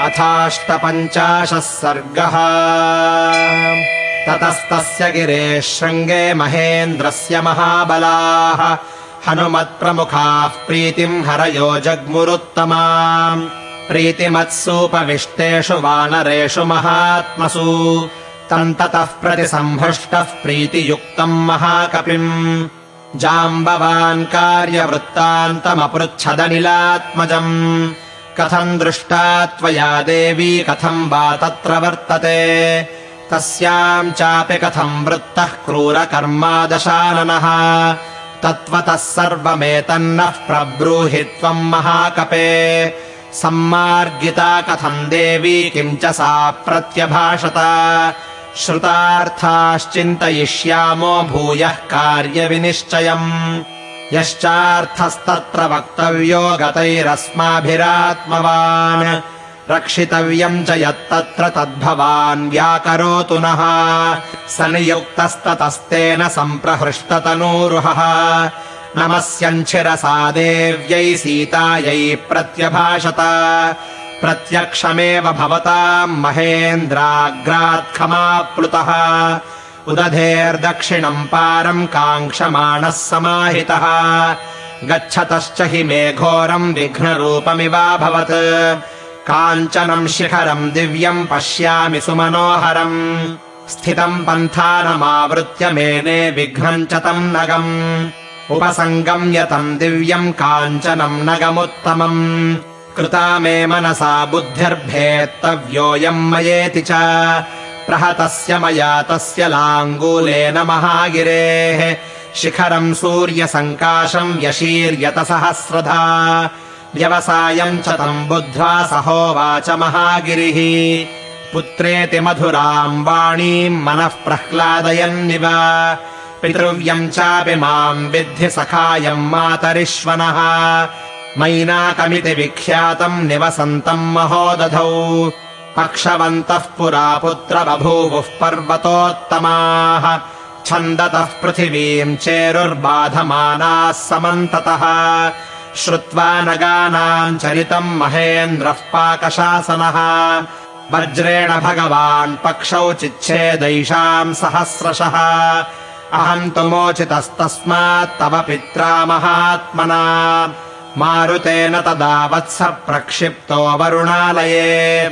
अथाष्टपञ्चाशः सर्गः। ततस्तस्य गिरेः शृङ्गे महेन्द्रस्य महाबलाः। हनुमत्प्रमुखाः प्रीतिम् हरयो जग्मुरुत्तमा प्रीतिमत्सूपविष्टेषु वानरेषु महात्मसु। तम् ततः प्रतिसम्भृष्टः प्रीतियुक्तम् महाकपिम्। जाम्बवान् कार्यवृत्तान्तमपृच्छदनिलात्मजम् कथम् दृष्टा त्वया देवी कथम् वा तत्र वर्तते? तस्याम् चापि कथम् वृत्तः क्रूरकर्मादशाननः? तत्त्वतः सर्वमेतन्नः प्रब्रूहि त्वम् महाकपे। सम्मार्गिता कथम् देवी किम् च सा प्रत्यभाषत? श्रुतार्थाश्चिन्तयिष्यामो भूयः कार्यविनिश्चयम् यश्चार्थस्तत्र वक्तव्यो गतैरस्माभिरात्मवान्। रक्षितव्यम् च यत्तत्र तद्भवान् व्याकरोतु नः। स नियुक्तस्ततस्तेन सम्प्रहृष्टतनूरुहः। नमस्यञ्छिरसा देव्यै सीतायै प्रत्यभाषत। प्रत्यक्षमेव भवताम् महेन्द्राग्रात् खमाप्लुतः उदधेर्दक्षिणम् पारम् काङ्क्षमाणः समाहितः। गच्छतश्च हि मेघोरम् विघ्नरूपमिवाभवत्। काञ्चनम् शिखरम् दिव्यम् पश्यामि सुमनोहरम्। स्थितम् पन्थानमावृत्य मेने विघ्नम् च तम् नगम्। उपसङ्गम्य तम् दिव्यम् काञ्चनम् नगमुत्तमम्। कृता मे मनसा बुद्धिर्भेत्तव्योऽयम् मयेति च प्रहतस्य मया तस्य लाङ्गूलेन महागिरेः। शिखरम् सूर्यसङ्काशम् व्यशीर्यत सहस्रधा व्यवसायम् च तम् बुद्ध्वा सहोवाच महागिरिः। पुत्रेति मधुराम् वाणीम् मनः प्रह्लादयन्निव। पितृव्यम् चापि माम् विद्धि सखायम् मातरिश्वनः मैनाकमिति विख्यातम् निवसन्तम् महोदधौ पक्षवन्तः पुरा पुत्र बभूवुः पर्वतोत्तमाः। छन्दतः पृथिवीम् चेरुर्बाधमानाः समन्ततः। श्रुत्वा नगानाम् चरितम् महेन्द्रः पाकशासनः। वज्रेण भगवान् पक्षौ चिच्छेदैषाम् सहस्रशः। अहम् तु मोचितस्तस्मात् तव पित्रा महात्मना। मारुतेन तदा वत्स प्रक्षिप्तो वरुणालये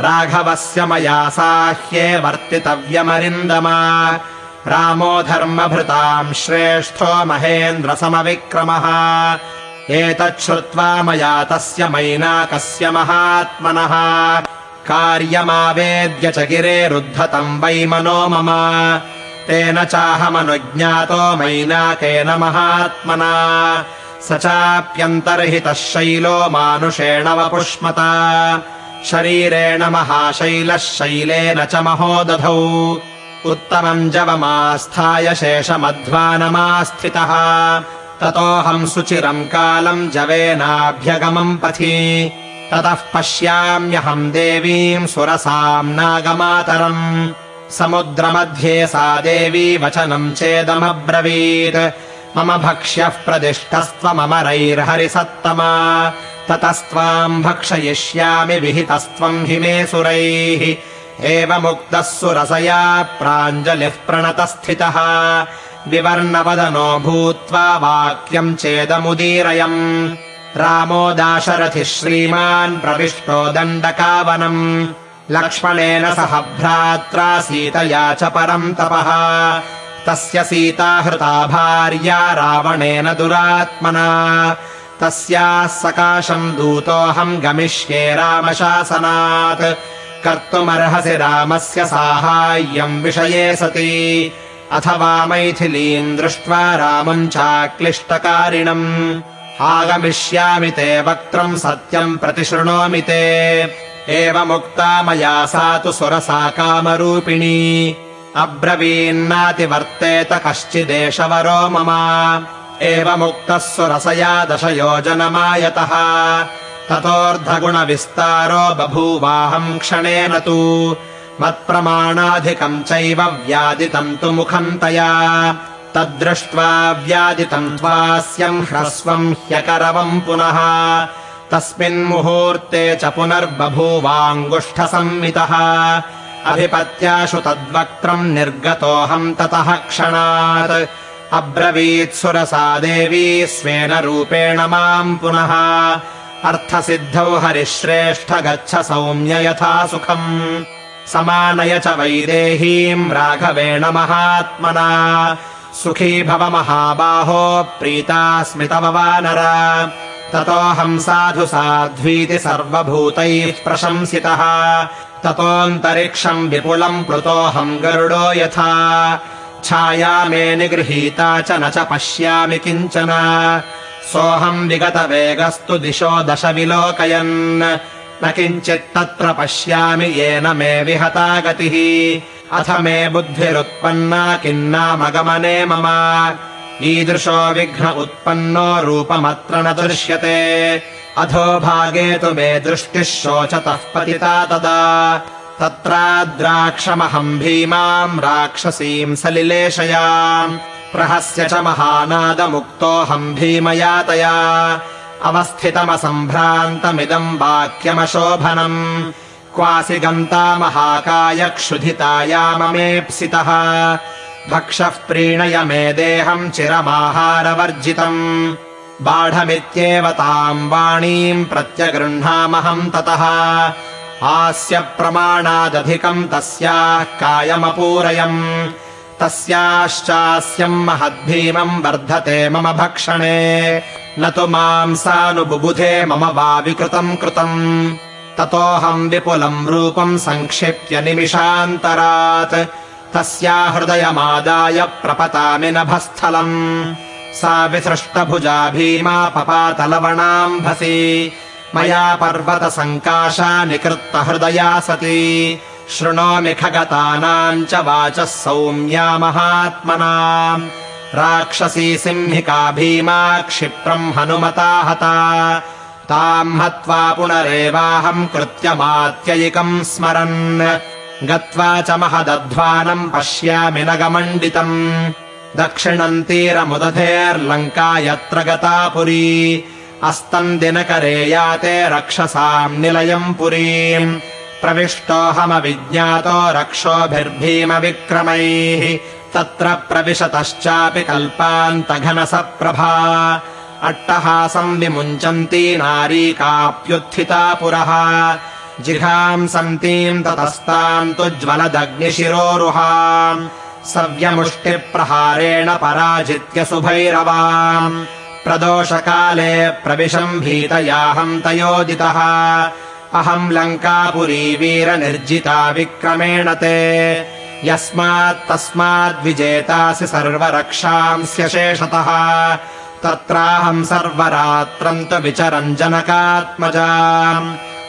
राघवस्य मया साह्ये वर्तितव्यमरिन्दमा। रामो धर्मभृताम् श्रेष्ठो महेन्द्रसमविक्रमः। एतच्छ्रुत्वा मया तस्य मैनाकस्य महात्मनः। कार्यमावेद्य च गिरेरुद्धतम् वै मनो मम। तेन चाहमनुज्ञातो मैनाकेन महात्मना। स चाप्यन्तर्हितः शैलो मानुषेण वपुष्मता शरीरेण महाशैलः शैलेन च महोदधौ। उत्तमम् जवमास्थाय शेषमध्वानमास्थितः। ततोऽहम् सुचिरम् कालम् जवेनाभ्यगमम् पथि। ततः पश्याम्यहम् देवीम् सुरसाम् नागमातरम्। समुद्रमध्ये सा देवी वचनम् चेदमब्रवीत् मम भक्ष्यः प्रदिष्टस्त्वममरैर्हरिसत्तमा ततस्त्वाम् भक्षयिष्यामि विहितस्त्वम् हि मे सुरैः। एवमुक्तः सुरसया प्राञ्जलिः प्रणतस्थितः। विवर्णवदनो भूत्वा वाक्यम् चेदमुदीरयम्। रामो दाशरथिः श्रीमान् प्रविष्टो दण्डकावनम्। लक्ष्मणेन सह भ्रात्रा सीतया च परम् तपः तस्य सीता हृता भार्या रावणेन दुरात्मना। तस्याः सकाशम् दूतोऽहम् गमिष्ये रामशासनात्। कर्तुमर्हसि रामस्य साहाय्यम् विषये सति। अथवा मैथिलीम् दृष्ट्वा रामम् चाक्लिष्टकारिणम्। आगमिष्यामि ते वक्त्रम् सत्यम् प्रतिशृणोमि ते। एवमुक्ता मया सा तु सुरसा कामरूपिणी अब्रवीन्नातिवर्तेत कश्चिदेशवरो मम। एवमुक्तः सुरसया दशयोजनमायतः। ततोऽर्धगुणविस्तारो बभूवाहम् क्षणेन तु। मत्प्रमाणाधिकम् चैव व्यादितम् तु मुखम् तया तद्दृष्ट्वा व्यादितम् त्वास्यम् ह्रस्वम् ह्यकरवम् पुनः। तस्मिन्मुहूर्ते च पुनर्बभूवाङ्गुष्ठसंमितः अभिपत्याशु तद्वक्त्रम् निर्गतोऽहम् ततः क्षणात्। अब्रवीत्सुरसा देवी स्वेन रूपेण माम् पुनः। अर्थसिद्धौ हरिश्रेष्ठ गच्छ सौम्य यथा सुखम्। समानय च वैदेहीम् राघवेण महात्मना। सुखी भव महाबाहो प्रीता स्मितमवानर। ततोऽहम् साधु साध्वीति सर्वभूतैः प्रशंसितः ततोऽन्तरिक्षम् विपुलम् प्लुतोऽहम् गरुडो यथा। छाया मे निगृहीता च न च पश्यामि किञ्चन। सोऽहम् विगतवेगस्तु दिशो दश विलोकयन् न किञ्चित्तत्र पश्यामि येन मे विहता गतिः। अथ मे बुद्धिरुत्पन्ना किन्नामगमने मम। ईदृशो विघ्न उत्पन्नो रूपमत्र न दृश्यते अधोभागे तु मे दृष्टिः शोचतः पतिता तदा। तत्राद्राक्षमहम् भीमाम् राक्षसीम् सलिलेशयाम्। प्रहस्य च महानादमुक्तोऽहम् भीमयातया। अवस्थितमसम्भ्रान्तमिदम् वाक्यमशोभनम्। क्वासि गन्ता महाकाय क्षुधितायाममेप्सितः भक्षः प्रीणय मे देहम् चिरमाहारवर्जितम् बाढमित्येव ताम् वाणीम् प्रत्यगृह्णामहम् ततः। हास्य प्रमाणादधिकम् तस्याः कायमपूरयम्। तस्याश्चास्यम् महद्भीमम् वर्धते मम भक्षणे। न तु मांसानुबुबुधे मम वा विकृतम् कृतम्। ततोऽहम् विपुलम् रूपम् सङ्क्षिप्य निमिषान्तरात्। तस्या हृदयमादाय प्रपतामि नभस्थलम् सा विसृष्टभुजा भीमा पपातलवणाम्भसि मया पर्वतसङ्काशा निकृत्तहृदया सती। शृणोमि खगतानाम् च वाचः सौम्या महात्मना। राक्षसी सिंहिका भीमा क्षिप्रम् हनुमता हता। ताम् हत्वा पुनरेवाहम् कृत्यमात्ययिकम् स्मरन्। गत्वा च महदध्वानम् पश्यामि न गमण्डितम् दक्षिणम् तीरमुदधेर्लङ्का यत्र गता पुरी अस्तम् दिनकरे याते रक्षसाम् निलयम् पुरीम्। प्रविष्टोऽहमविज्ञातो रक्षोभिर्भीमविक्रमैः। तत्र प्रविशतश्चापि कल्पान्तघनसप्रभा। अट्टहासम् विमुञ्चन्ती नारी काप्युत्थिता पुरः। जिघांसन्तीम् ततस्ताम् तु ज्वलदग्निशिरोरुहाम् सव्यमुष्टिप्रहारेण पराजित्य सुभैरवाम्। प्रदोषकाले प्रविशम् भीतयाहम् तयोदितः अहम् लङ्कापुरी वीरनिर्जिता विक्रमेण ते। यस्मात्तस्माद्विजेतासि सर्वरक्षांस्य शेषतः। तत्राहम् सर्वरात्रम् तु विचरम् जनकात्मजा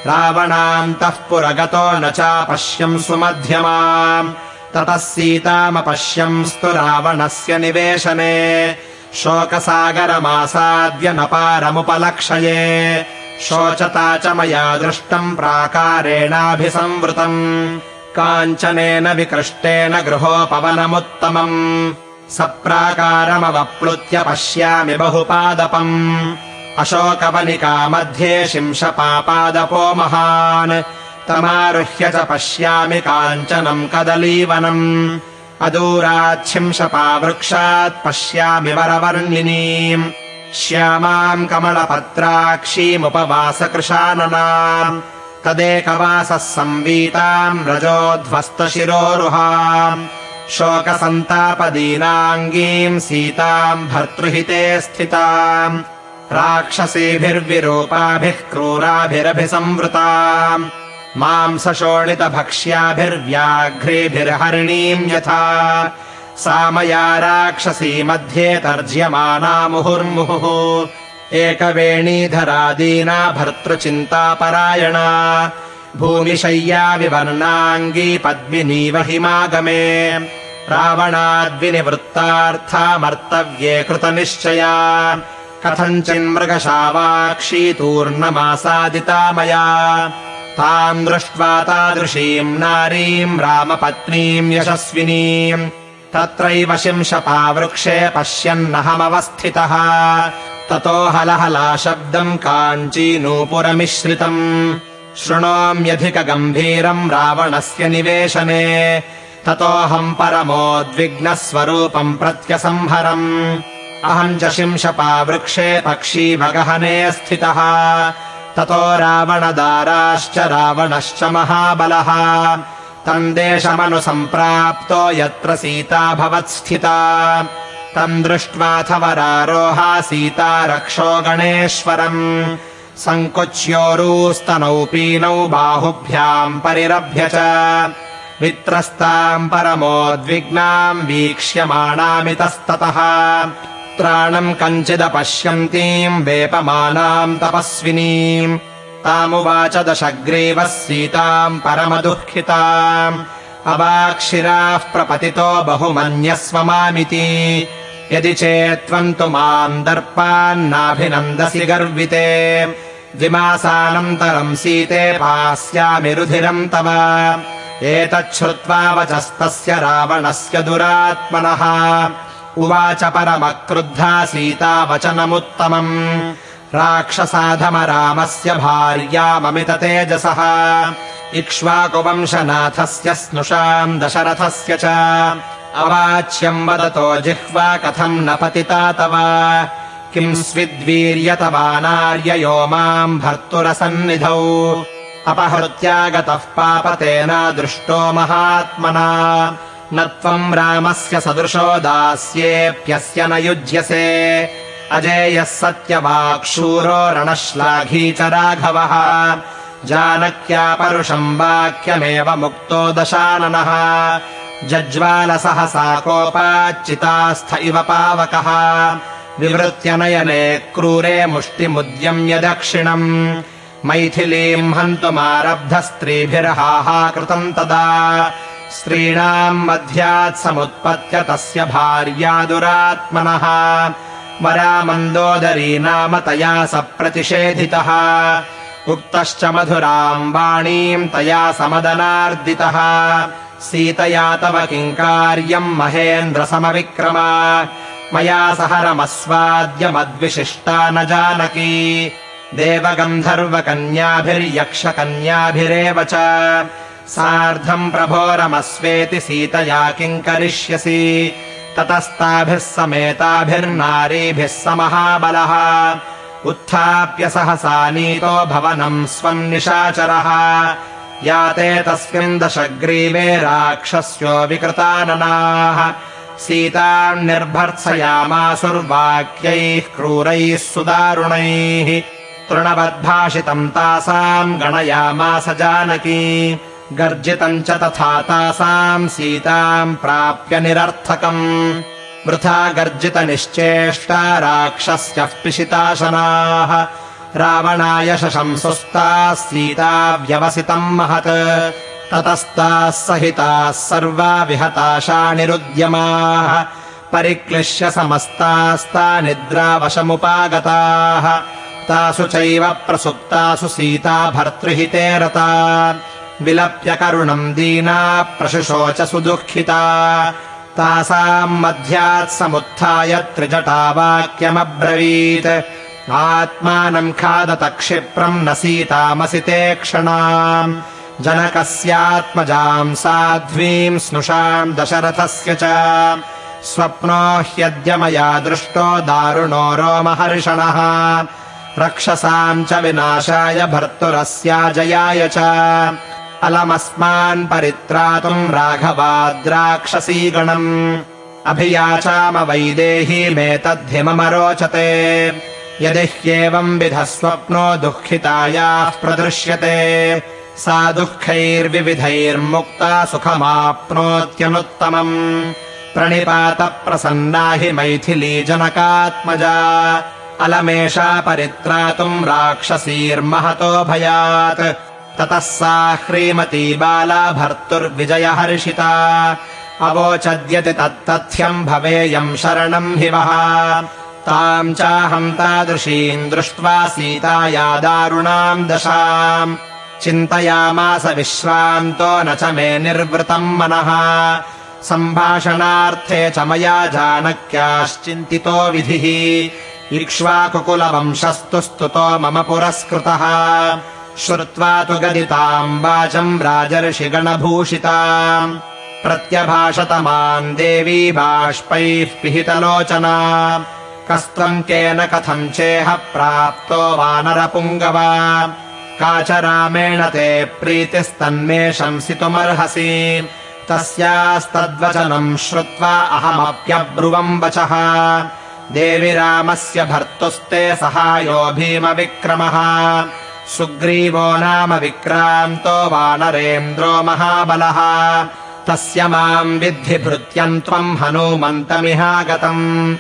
रावणान्तः पुरगतो न चापश्यम् सुमध्यमाम् ततः सीतामपश्यंस्तु रावणस्य निवेशने। शोकसागरमासाद्य न पारमुपलक्षये। शोचता च मया दृष्टम् प्राकारेणाभिसंवृतम्। काञ्चनेन विकृष्टेन गृहोपवनमुत्तमम्। सप्राकारमवप्लुत्य पश्यामि बहुपादपम्। अशोकवनिका मध्ये शिंशपापादपो महान् तमारुह्य च पश्यामि काञ्चनम् कदलीवनम्। अदूराच्छिंशपावृक्षात् पश्यामि वरवर्णिनीम्। श्यामाम् कमलपत्राक्षीमुपवासकृशाननाम्। तदेकवासः संवीताम् रजोध्वस्तशिरोरुहाम्। शोकसन्तापदीनाङ्गीम् सीताम् भर्तृहिते स्थिताम्। राक्षसीभिर्विरूपाभिः क्रूराभिरभिसंवृताम् माम् सशोणितभक्ष्याभिर्व्याघ्रेभिर्हरिणीम् यथा। सा मया राक्षसी मध्ये तर्ज्यमाना मुहुर्मुहुः। एकवेणीधरादीना भर्तृचिन्तापरायणा। भूमिशय्या विवर्णाङ्गी पद्मिनीव हिमागमे। रावणाद्विनिवृत्तार्थामर्तव्ये कृतनिश्चया। कथञ्चिन्मृगशावाक्षी तूर्णमासादिता मया ताम् दृष्ट्वा तादृशीम् नारीम् रामपत्नीम् यशस्विनीम् तत्रैव शिंशपावृक्षे पश्यन्नहमवस्थितः। ततो हलहला शब्दम् काञ्चीनूपुरमिश्रितम्। शृणोम्यधिकगम्भीरम् रावणस्य निवेशने। ततोऽहम् परमोद्विग्नः स्वरूपम् प्रत्यसंहरम्। अहम् च शिंशपावृक्षे पक्षीभगहने स्थितः ततो रावणदाराश्च रावणश्च महाबलः। तम् देशमनुसम्प्राप्तो यत्र सीता भवत्स्थिता। तम् दृष्ट्वाथ वरारोहा सीता रक्षो गणेश्वरम्। सङ्कुच्योरूस्तनौ पीनौ बाहुभ्याम् परिरभ्य च। वित्रस्ताम् परमोद्विग्नाम् वीक्ष्यमाणामितस्ततः त्राणम् कञ्चिदपश्यन्तीम् वेपमानाम् तपस्विनीम् तामुवाच दशग्रीवः सीताम् परमदुःखिता अवाक्षिराः प्रपतितो बहुमन्यस्व मामिति यदि चेत्त्वम् तु माम् दर्पान्नाभिनन्दसि गर्विते। द्विमासानन्तरम् सीते पास्यामि रुधिरम् तव। एतच्छ्रुत्वा वचस्तस्य रावणस्य दुरात्मनः उवाच परमक्रुद्धा सीता वचनमुत्तमम् राक्षसाधमरामस्य भार्याममित तेजसः इक्ष्वाकुवंशनाथस्य स्नुषाम् दशरथस्य च। अवाच्यम् वदतो जिह्वा कथम् न पतिता तव। किम् स्विद्वीर्यतवानार्ययो माम् भर्तुरसन्निधौ। अपहृत्यागतः पापतेन दृष्टो महात्मना न त्वम् रामस्य सदृशो दास्येऽप्यस्य न युज्यसे। अजेयः सत्यवाक्शूरो रणश्लाघी च राघवः। जानक्या परुषम् वाक्यमेव मुक्तो दशाननः। जज्वालसहसा कोपाच्चितास्थ इव पावकः। विवृत्यनयने क्रूरे मुष्टिमुद्यम्य दक्षिणम् मैथिलीम् हन्तुमारब्धस्त्रीभिर्हाहा कृतम् तदा स्त्रीणाम् मध्यात् समुत्पत्य तस्य भार्या दुरात्मनः। वरामन्दोदरी नाम तया स प्रतिषेधितः। उक्तश्च मधुराम् वाणीम् तया समदनार्दितः। सीतया तव किम् कार्यम् महेन्द्रसमविक्रमा। मया सह रमस्वाद्यमद्विशिष्टा न जानकी। देवगन्धर्वकन्याभिर्यक्षकन्याभिरेव च सार्धम् प्रभो रमस्वेति सीतया किम् करिष्यसि? ततस्ताभिः समेताभिर्नारीभिः स महाबलः उत्थाप्य सहसा नीतो भवनम् स्वम् निशाचरः। याते तस्मिन् दशग्रीवे राक्षस्यो विकृताननाः। सीताम् निर्भर्त्सयामासुर्वाक्यैः क्रूरैः सुदारुणैः। तृणवद्भाषितम् तासाम् गणयामास जानकी गर्जितम् च तथा तासाम् सीताम् प्राप्य निरर्थकम्। वृथा गर्जितनिश्चेष्टा राक्षस्यः पिशिताशनाः। रावणाय शशंसुस्ताः सीता व्यवसितम् महत्। ततस्ताः सहिताः सर्वा विहताशानिरुद्यमाः परिक्लिश्य समस्तास्ता निद्रावशमुपागताः। तासु चैव प्रसुप्तासु सीता भर्तृहिते रता विलप्य करुणम् दीना प्रशुशोच सुदुःखिता। तासाम् मध्यात् समुत्थाय त्रिजटावाक्यमब्रवीत्। आत्मानम् खादत क्षिप्रम् न सीतामसि ते क्षणाम्। जनकस्यात्मजाम् साध्वीम् स्नुषाम् दशरथस्य च। स्वप्नो ह्यद्य मया दृष्टो दारुणो रोमहर्षणः। रक्षसाम् च विनाशाय भर्तुरस्याजयाय च अलमस्मान् परित्रातुम् राघवाद्राक्षसीगणम्। अभियाचाम वैदेहीमेतद्धिममरोचते यदि ह्येवम् विधः स्वप्नो दुःखितायाः प्रदृश्यते। सा दुःखैर्विविधैर्मुक्ता सुखमाप्नोत्यनुत्तमम्। प्रणिपातप्रसन्ना हि मैथिली जनकात्मजा अलमेषा परित्रातुम् राक्षसीर्महतो भयात् ततः सा ह्रीमती बाला भर्तुर्विजयहर्षिता अवोचद्यति तत्तथ्यम् भवेयम् शरणम् हि वः। ताम् चाहम् तादृशीम् दृष्ट्वा सीताया दारुणाम् दशाम्। चिन्तयामास विश्रान्तो न च मे निर्वृतम् मनः। सम्भाषणार्थे च मया जानक्याश्चिन्तितो विधिः। इक्ष्वाकुकुलवंशस्तु स्तुतो मम पुरस्कृतः श्रुत्वा तु गदिताम् वाचम् राजर्षिगणभूषिता प्रत्यभाषत माम् देवी बाष्पैः पिहितलोचना। कस्त्वम् केन कथम् चेह प्राप्तो वानरपुङ्गव। का च रामेण ते प्रीतिस्तन्मे शंसितुमर्हसि। तस्यास्तद्वचनम् श्रुत्वा अहमप्यब्रुवम् वचः। देवि रामस्य भर्तुस्ते सहायो भीमविक्रमः सुग्रीवो नाम विक्रान्तो वानरेन्द्रो महाबलः। तस्य माम् विद्धि भृत्यम् त्वम् हनूमन्तमिहागतम्।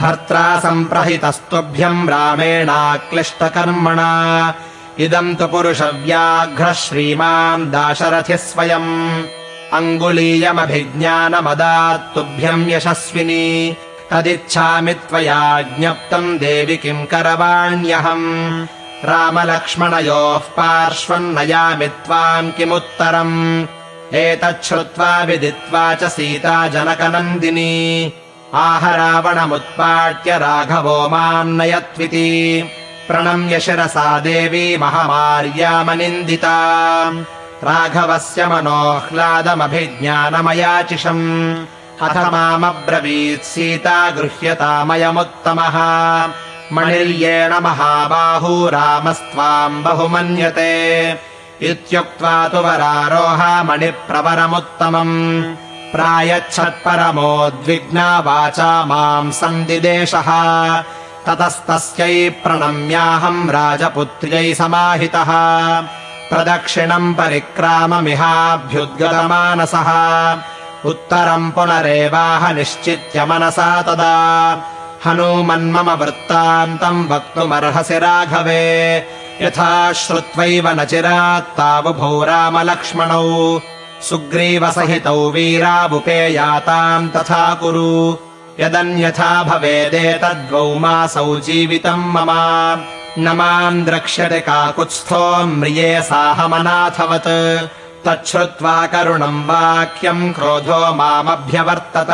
भर्त्रा सम्प्रहितस्तुभ्यम् रामेणाक्लिष्टकर्मणा। इदम् तु पुरुषव्याघ्रः श्रीमान् दाशरथिः स्वयम्। अङ्गुलीयमभिज्ञानमदात्तुभ्यम् यशस्विनी। तदिच्छामि त्वया ज्ञप्तम् देवि किम् करवाण्यहम् रामलक्ष्मणयोः पार्श्वन्नयामि त्वाम् किमुत्तरम्? एतच्छ्रुत्वा विदित्वा च सीता जनकनन्दिनी। आह रावणमुत्पाट्य राघवो माम् नयत्विति। प्रणम्य शिरसा देवी महमार्यामनिन्दिता। राघवस्य मनोह्लादमभिज्ञानमयाचिषम्। अथ मामब्रवीत् सीता गृह्यतामयमुत्तमः मणिर्येण महाबाहू रामस्त्वाम् बहुमन्यते। इत्युक्त्वा तु वरारोहा मणिप्रवरमुत्तमम्। प्रायच्छत्परमोद्विग्ना वाचा माम् सन्दिदेशः ततस्तस्यै प्रणम्याहम् राजपुत्र्यै समाहितः। प्रदक्षिणम् परिक्राममिहाभ्युद्गतमानसः। उत्तरम् पुनरेवाह निश्चित्य मनसा तदा हनूमन्मम वृत्तान्तम् वक्तुमर्हसि राघवे। यथा श्रुत्वैव न चिरात्तावुभौ रामलक्ष्मणौ सुग्रीवसहितौ वीरावुपेयाताम् तथा कुरु। यदन्यथा भवेदेतद्वौ मासौ जीवितम् मम। न माम् द्रक्ष्यते काकुत्स्थो म्रिये साहमनाथवत्। तच्छ्रुत्वा करुणम् वाक्यम् क्रोधो मामभ्यवर्तत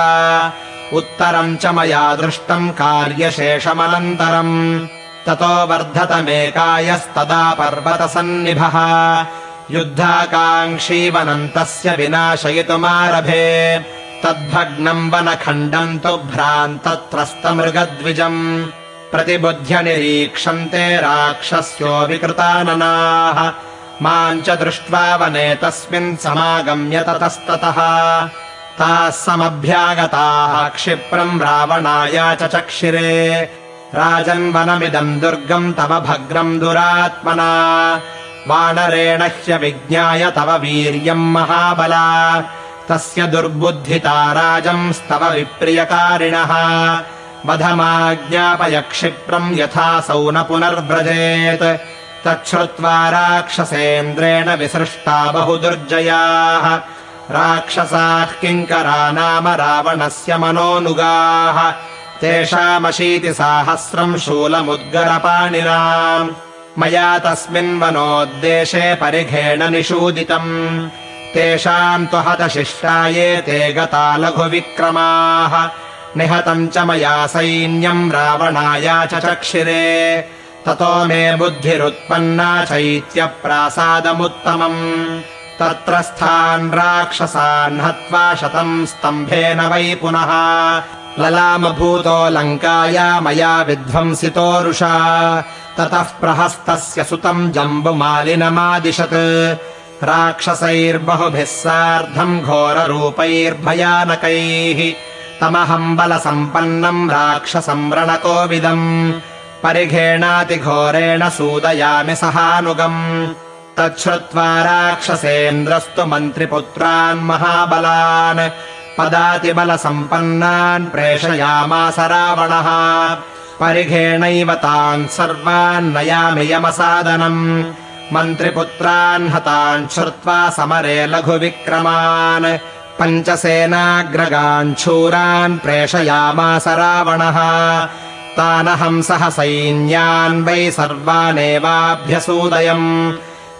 उत्तरम् च मया दृष्टम् कार्यशेषमनन्तरम्। ततो वर्धतमेकायस्तदा पर्वतसन्निभः। युद्धाकाङ्क्षीवनन्तस्य विनाशयितुमारभे। तद्भग्नम् वनखण्डम् तु भ्रान्तत्रस्तमृगद्विजम्। प्रतिबुध्य निरीक्षन्ते राक्षस्यो विकृताननाः। माम् च दृष्ट्वा वने तस्मिन् समागम्य ततस्ततः ताः समभ्यागताः क्षिप्रम् रावणाय चक्षिरे। राजन्वनमिदम् दुर्गम् तव भग्रम् दुरात्मना। वानरेण ह्यविज्ञाय तव वीर्यम् महाबला। तस्य दुर्बुद्धिता राजंस्तव विप्रियकारिणः। वधमाज्ञापय क्षिप्रम् यथासौ न पुनर्व्रजेत्। तच्छ्रुत्वा राक्षसेन्द्रेण विसृष्टा बहुदुर्जयाः राक्षसाः किङ्करा नाम रावणस्य मनोनुगाः। तेषामशीतिसाहस्रम् शूलमुद्गरपाणिनाम्। मया तस्मिन् वनोद्देशे परिघेण निषूदितम्। तेषाम् तु हतशिष्टाये ते गता लघुविक्रमाः। निहतम् च मया सैन्यम् रावणाय च चक्षिरे। ततो मे बुद्धिरुत्पन्ना चैत्यप्रासादमुत्तमम् तत्र स्थान् राक्षसान् हत्वा शतम् स्तम्भेन वै पुनः। ललामभूतो लङ्काया मया विध्वंसितोरुषा ततः प्रहस्तस्य सुतम् जम्बुमालिनमादिशत्। राक्षसैर्बहुभिः सार्धम् घोररूपैर्भयानकैः। तमहम् बलसम्पन्नम् राक्षसम् रणकोविदम् परिघेणातिघोरेण सूदयामि सहानुगम् तच्छ्रुत्वा राक्षसेन्द्रस्तु मन्त्रिपुत्रान् महाबलान् पदातिबलसम्पन्नान् प्रेषयामास रावणः। परिघेणैव तान् सर्वान् नयामि यमसादनम्। मन्त्रिपुत्रान् हतान् श्रुत्वा समरे लघुविक्रमान्। पञ्चसेनाग्रगान् शूरान् प्रेषयामास रावणः। तानहम् सह सैन्यान् वै सर्वानेवाभ्यसूदयम्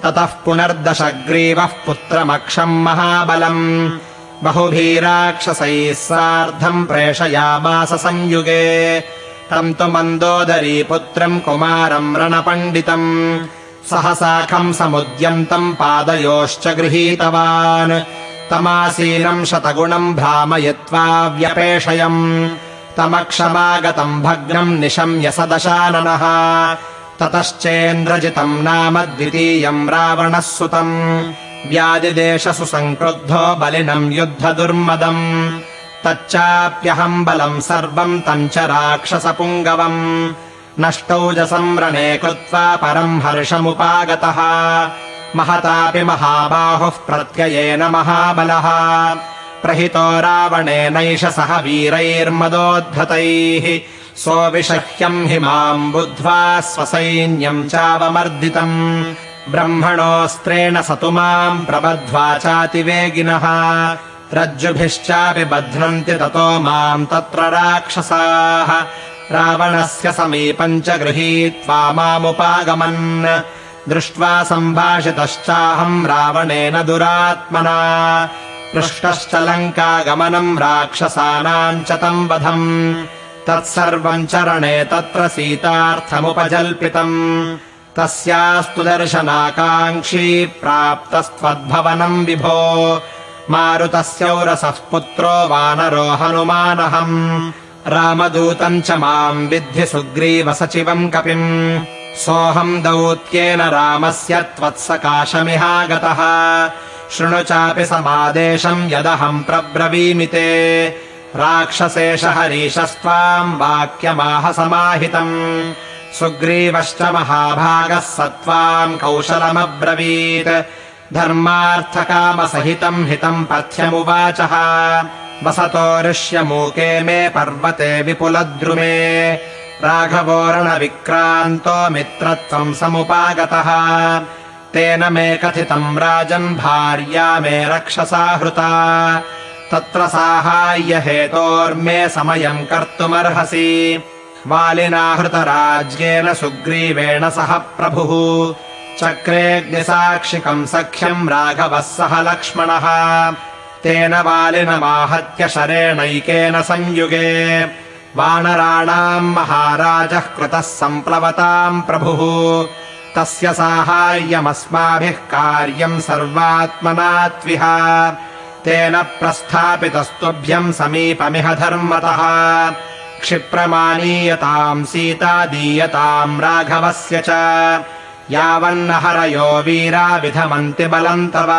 ततः पुनर्दशग्रीवः पुत्रमक्षम् महाबलम्। बहुभिराक्षसैः सार्धम् प्रेषयामास संयुगे। तम् तु मन्दोदरी पुत्रम् कुमारम् रणपण्डितम्। सहसाखम् समुद्यन्तम् पादयोश्च गृहीतवान्। तमासीनम् शतगुणम् भ्रामयित्वा व्यपेषयम्। तमक्षमागतम् भग्नम् निशम्य स दशाननः ततश्चेन्द्रजितम् नाम द्वितीयम् रावणः सुतम् व्यादिदेशसु सङ्क्रुद्धो बलिनम् युद्धदुर्मदम् तच्चाप्यहम् बलम् सर्वम् तम् च राक्षसपुङ्गवम्। रणे कृत्वा परम् हर्षमुपागतः। महतापि महाबाहुः प्रत्ययेन महाबलः। प्रहितो रावणेनैष सह वीरैर्मदोद्धतैः सोऽविषह्यम् हि माम् बुद्ध्वा स्वसैन्यम् चावमर्दितम्। ब्रह्मणोऽस्त्रेण स तु माम् प्रबध्वा चातिवेगिनः। रज्जुभिश्चापि बध्नन्ति ततो माम् तत्र राक्षसाः। रावणस्य समीपम् च गृहीत्वा मामुपागमन्। दृष्ट्वा सम्भाषितश्चाहम् रावणेन दुरात्मना। पृष्टश्च लङ्कागमनम् राक्षसानाम् च तम् वधम् तत्सर्वम् चरणे तत्र सीतार्थमुपजल्पितम्। तस्यास्तु दर्शनाकाङ्क्षी प्राप्तस्त्वद्भवनम् विभो। मारुतस्यौरसः पुत्रो वानरो हनुमानहम्। रामदूतम् च माम् विद्धि सुग्रीवसचिवम् कपिम्। सोऽहम् दौत्येन रामस्य त्वत्सकाशमिहागतः। शृणु चापि समादेशम् यदहम् प्रब्रवीमि ते राक्षसेश हरीशस्त्वाम् वाक्यमाह समाहितम् सुग्रीवश्च महाभागः स त्वाम् कौशलमब्रवीत्। धर्मार्थकामसहितम् हितम् पथ्यमुवाचः। वसतो ऋष्यमूके मे पर्वते विपुलद्रुमे। राघवोरणविक्रान्तो मित्रत्वम् समुपागतः। तेन मे कथितम् राजन् भार्या मे रक्षसा हृता तत्र साहाय्यहेतोर्मे समयम् कर्तुमर्हसि। वालिना हृतराज्येन सुग्रीवेण सह प्रभुः। चक्रेऽग्निसाक्षिकम् सख्यम् राघवः सह लक्ष्मणः। तेन वालिनमाहत्य शरेणैकेन संयुगे। वानराणाम् महाराजः कृतः सम्प्लवताम् प्रभुः। तस्य साहाय्यमस्माभिः कार्यम् सर्वात्मनात्विह तेन प्रस्थापितस्तुभ्यम् समीपमिह धर्मतः। क्षिप्रमानीयताम् सीता दीयताम् राघवस्य च। यावन्नहरयो वीरा विधमन्ति बलम् तव।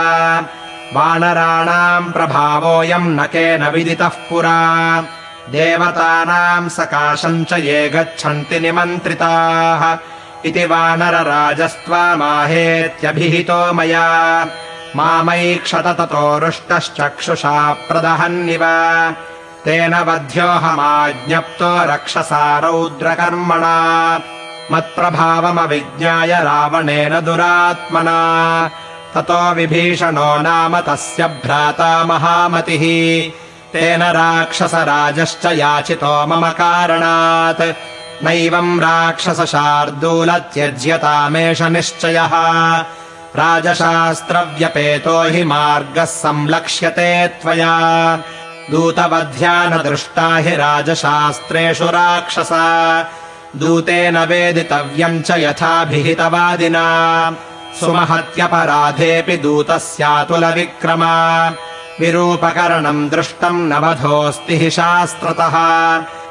वानराणाम् प्रभावोऽयम् न केन विदितः पुरा। देवतानाम् सकाशम् च ये गच्छन्ति निमन्त्रिताः। इति वानरराजस्त्वामाहेत्यभिहितो मया ततो रुष्टश्चक्षुषा प्रदहन्निव। तेन वध्योऽहमाज्ञप्तो रक्षसा रौद्रकर्मणा। मत्प्रभावमविज्ञाय रावणेन दुरात्मना। ततो विभीषणो नाम तस्य भ्राता महामतिः। तेन राक्षसराजश्च याचितो मम कारणात्। नैवम् राक्षसशार्दूल त्यज्यतामेष निश्चयः राजशास्त्रव्यपेतो हि मार्गः संलक्ष्यते त्वया। दूतवध्या न दृष्टा हि राजशास्त्रेषु राक्षसा। दूतेन वेदितव्यम् च यथाभिहितवादिना सुमहत्यपराधेऽपि दूतस्यातुलविक्रमा विरूपकरणम् दृष्टम् नवधोऽस्ति हि शास्त्रतः।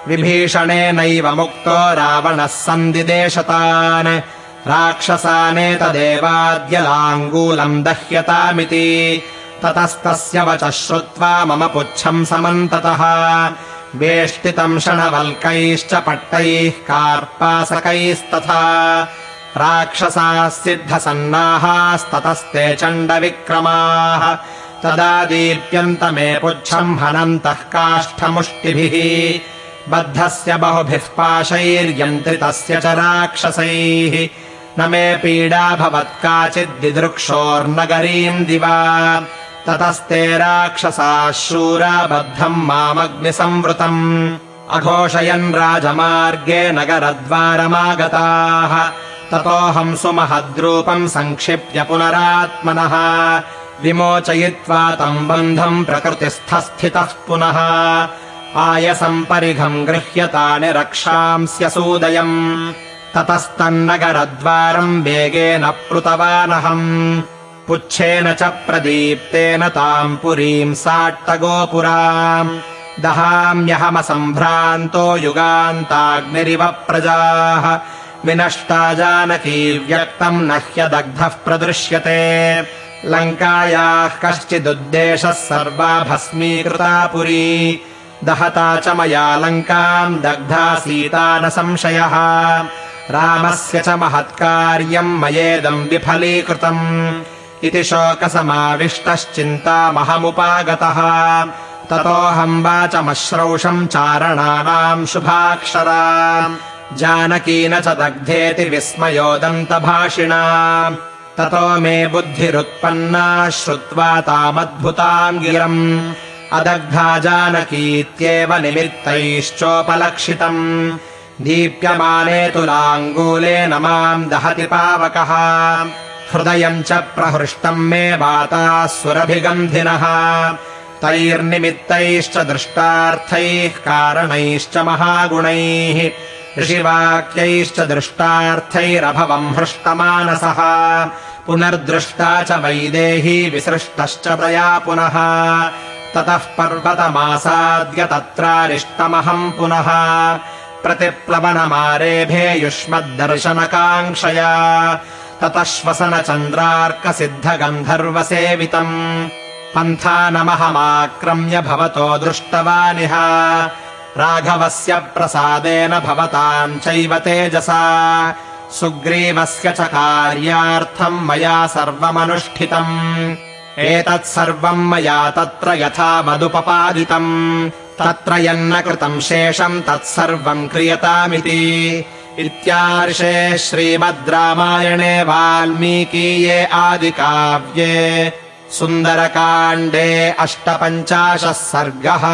विभीषणेनैव मुक्तो रावणः सन्दिदेशतान् राक्षसानेतदेवाद्यलाङ्गूलम् दह्यतामिति। ततस्तस्य वचः श्रुत्वा मम पुच्छम् समन्ततः। वेष्टितम् शणवल्कैश्च पट्टैः कार्पासकैस्तथा। राक्षसाः सिद्धसन्नाहास्ततस्ते चण्डविक्रमाः। तदा दीप्यन्तमे पुच्छम् हनन्तः काष्ठमुष्टिभिः। बद्धस्य बहुभिः पाशैर्यन्त्रितस्य च राक्षसैः न मे पीडा भवत् काचिद्दिदृक्षोर्नगरीम् दिवा। ततस्ते राक्षसाः शूरा बद्धम् मामग्निसंवृतम्। अघोषयन् राजमार्गे नगरद्वारमागताः। ततोऽहम् सुमहद्रूपम् सङ्क्षिप्य पुनरात्मनः। विमोचयित्वा तम् बन्धम् प्रकृतिस्थस्थितः पुनः। आयसम् परिघम् गृह्यतानि रक्षांस्यसूदयम् ततस्तन्नगरद्वारम् वेगेन प्लुतवानहम् पुच्छेन च प्रदीप्तेन ताम् पुरीम् साट्टगोपुराम्। दहाम्यहमसम्भ्रान्तो युगान्ताग्निरिव प्रजाः। विनष्टा जानकी व्यक्तम् न ह्यदग्धः प्रदृश्यते। लङ्कायाः कश्चिदुद्देशः सर्वा भस्मीकृता पुरी। दहता च मया लङ्काम् दग्धा सीता न संशयः रामस्य च महत्कार्यम् मयेदम् विफलीकृतम् इति शोकसमाविष्टश्चिन्तामहमुपागतः। ततोऽहम् वाचमश्रौषम् चारणानाम् शुभाक्षरा। जानकी न च दग्धेति विस्मयोदन्तभाषिणा ततो मे बुद्धिरुत्पन्ना श्रुत्वा तामद्भुताम् गिरम्। अदग्धा जानकीत्येव निमित्तैश्चोपलक्षितम् दीप्यमाने तुलाङ्गूलेन माम् दहति पावकः। हृदयम् च प्रहृष्टम् मे वाताः सुरभिगन्धिनः तैर्निमित्तैश्च दृष्टार्थैः कारणैश्च महागुणैः। ऋषिवाक्यैश्च दृष्टार्थैरभवम् हृष्टमानसः। पुनर्दृष्टा च वैदेही विसृष्टश्च तया पुनः। ततः पर्वतमासाद्य तत्रारिष्टमहम् पुनः प्रतिप्लवनमारेभे युष्मद्दर्शनकाङ्क्षया ततः श्वसनचन्द्रार्कसिद्धगन्धर्वसेवितम् पन्थानमहमाक्रम्य भवतो दृष्टवानिह। राघवस्य प्रसादेन भवताम् चैव तेजसा। सुग्रीवस्य च कार्यार्थम् मया सर्वमनुष्ठितम्। एतत् सर्वम् मया तत्र यथा मदुपपादितम् तत्र यन्न कृतम् शेषम् तत्सर्वम् क्रियतामिति। इत्यार्षे श्रीमद् रामायणे वाल्मीकीये आदिकाव्ये सुन्दरकाण्डे अष्टपञ्चाशः सर्गः